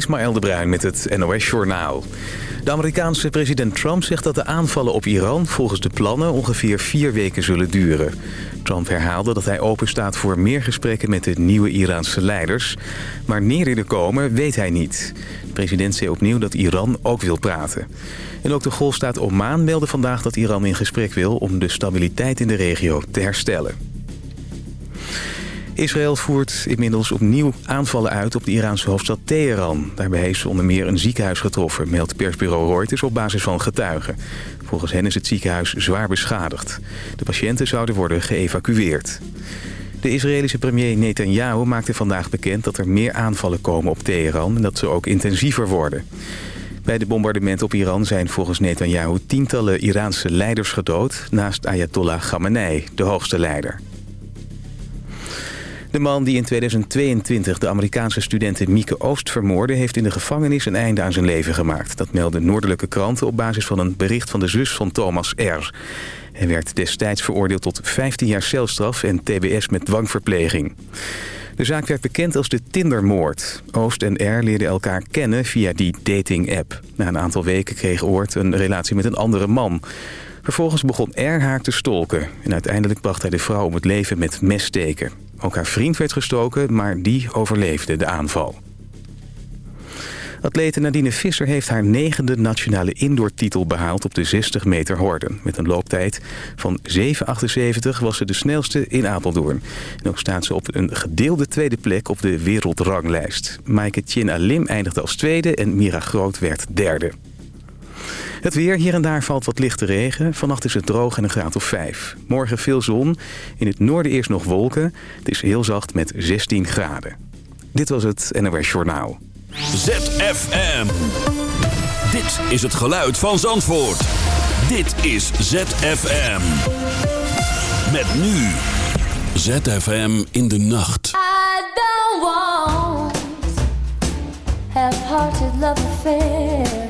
Ismaël de Bruin met het NOS Journaal. De Amerikaanse president Trump zegt dat de aanvallen op Iran volgens de plannen ongeveer vier weken zullen duren. Trump herhaalde dat hij openstaat voor meer gesprekken met de nieuwe Iraanse leiders. Maar wanneer die er komen, weet hij niet. De president zei opnieuw dat Iran ook wil praten. En ook de golfstaat Oman meldde vandaag dat Iran in gesprek wil om de stabiliteit in de regio te herstellen. Israël voert inmiddels opnieuw aanvallen uit op de Iraanse hoofdstad Teheran. Daarbij heeft ze onder meer een ziekenhuis getroffen, meldt persbureau Reuters op basis van getuigen. Volgens hen is het ziekenhuis zwaar beschadigd. De patiënten zouden worden geëvacueerd. De Israëlische premier Netanyahu maakte vandaag bekend dat er meer aanvallen komen op Teheran... en dat ze ook intensiever worden. Bij de bombardementen op Iran zijn volgens Netanyahu tientallen Iraanse leiders gedood... naast Ayatollah Khamenei, de hoogste leider. De man die in 2022 de Amerikaanse studenten Mieke Oost vermoordde... heeft in de gevangenis een einde aan zijn leven gemaakt. Dat melden noordelijke kranten op basis van een bericht van de zus van Thomas R. Hij werd destijds veroordeeld tot 15 jaar celstraf en tbs met dwangverpleging. De zaak werd bekend als de Tindermoord. Oost en R leerden elkaar kennen via die dating-app. Na een aantal weken kreeg Oort een relatie met een andere man. Vervolgens begon R haar te stolken. En uiteindelijk bracht hij de vrouw om het leven met messteken. Ook haar vriend werd gestoken, maar die overleefde de aanval. Atlete Nadine Visser heeft haar negende nationale indoortitel behaald op de 60 meter horden. Met een looptijd van 7,78 was ze de snelste in Apeldoorn. En ook staat ze op een gedeelde tweede plek op de wereldranglijst. Maaike Tjin Alim eindigde als tweede en Mira Groot werd derde. Het weer, hier en daar valt wat lichte regen. Vannacht is het droog en een graad of 5. Morgen veel zon. In het noorden eerst nog wolken. Het is heel zacht met 16 graden. Dit was het NOS Journaal. ZFM. Dit is het geluid van Zandvoort. Dit is ZFM. Met nu. ZFM in de nacht. I don't want half-hearted love.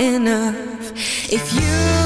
enough. If you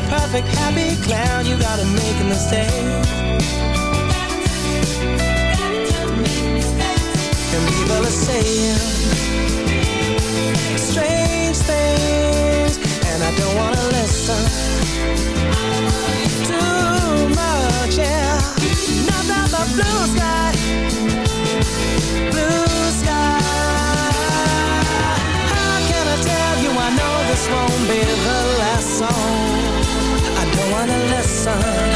The perfect happy clown, you gotta make a mistake. And people are saying strange things, and I don't wanna listen too much. Yeah, nothing but blue sky, blue sky. How can I tell you? I know this won't be the last song. I don't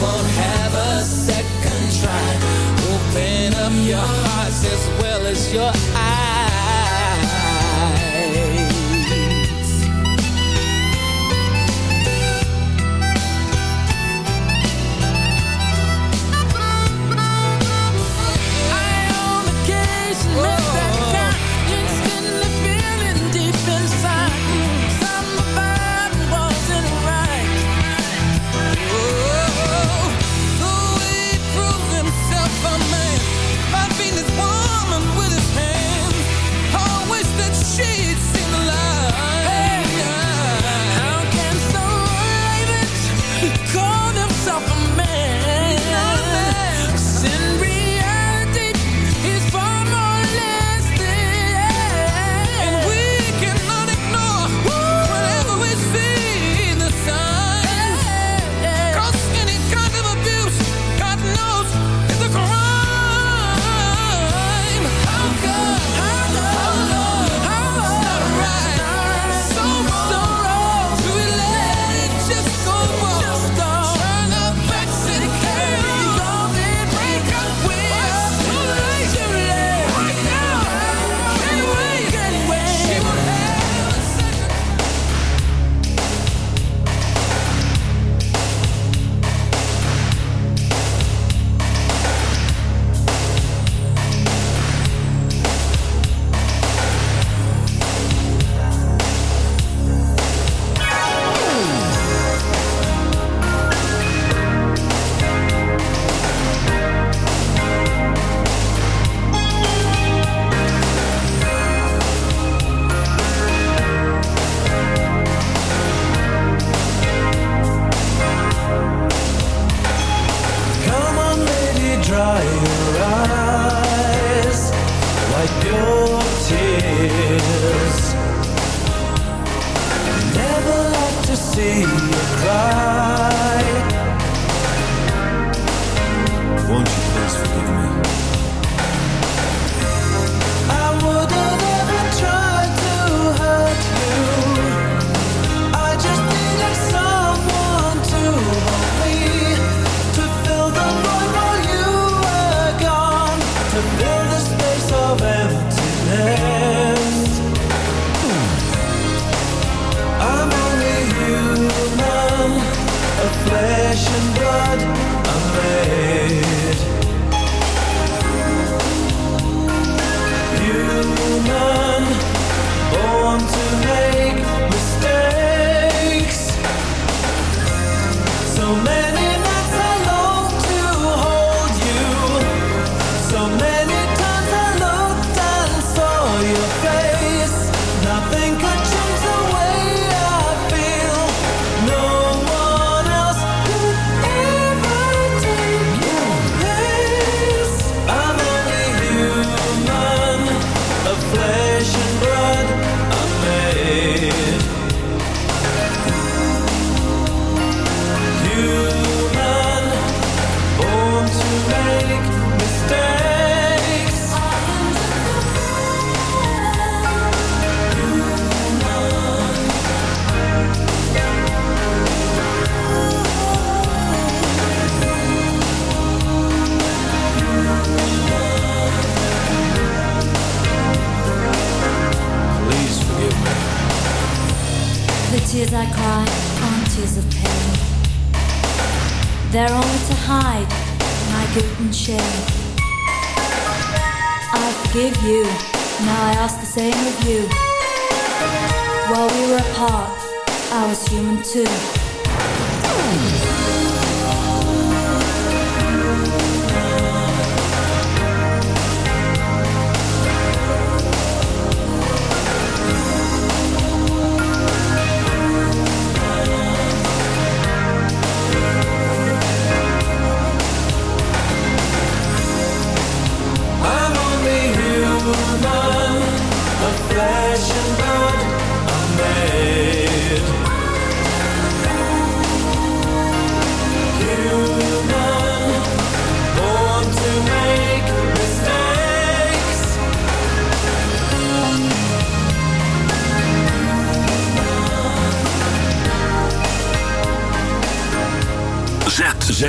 won't have a second try. Open up your hearts as well as your eyes.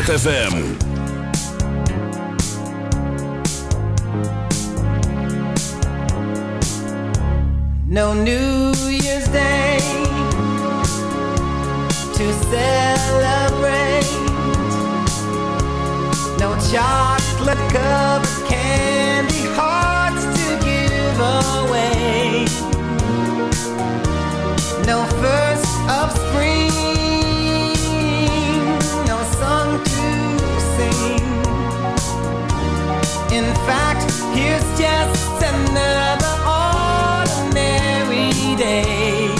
ZFM. No New Year's Day to celebrate. No chocolate covered candy hearts to give away. No first In fact, here's just another ordinary day.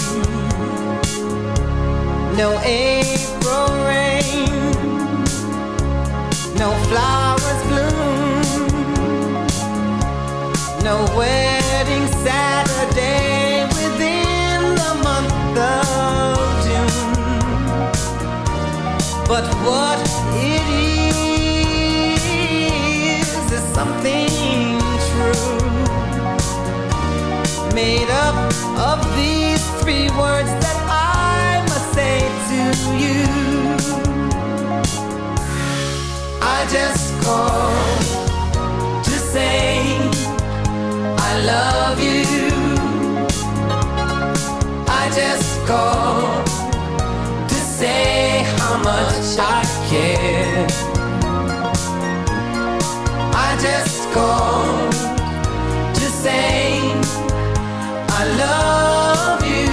No April rain, no flowers bloom, no wedding love you. I just called to say how much I care. I just called to say I love you,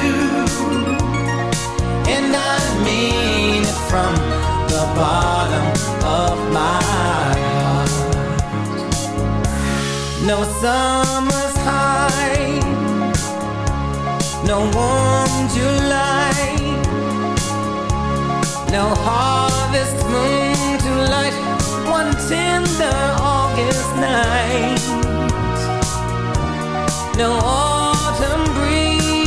and I mean it from the bottom of my heart. No summer's no warm July, no harvest moon to light one tender August night. No autumn breeze,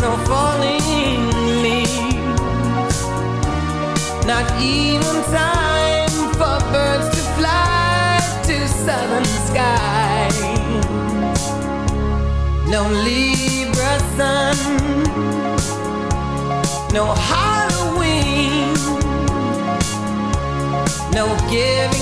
no falling leaves, not even time for birds to fly to southern skies. No Libra sun, no Halloween, no giving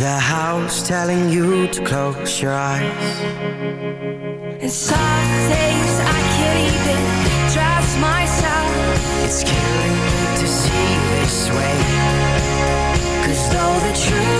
the house telling you to close your eyes. And some days I can't even trust myself. It's killing me to see this way. Cause though the truth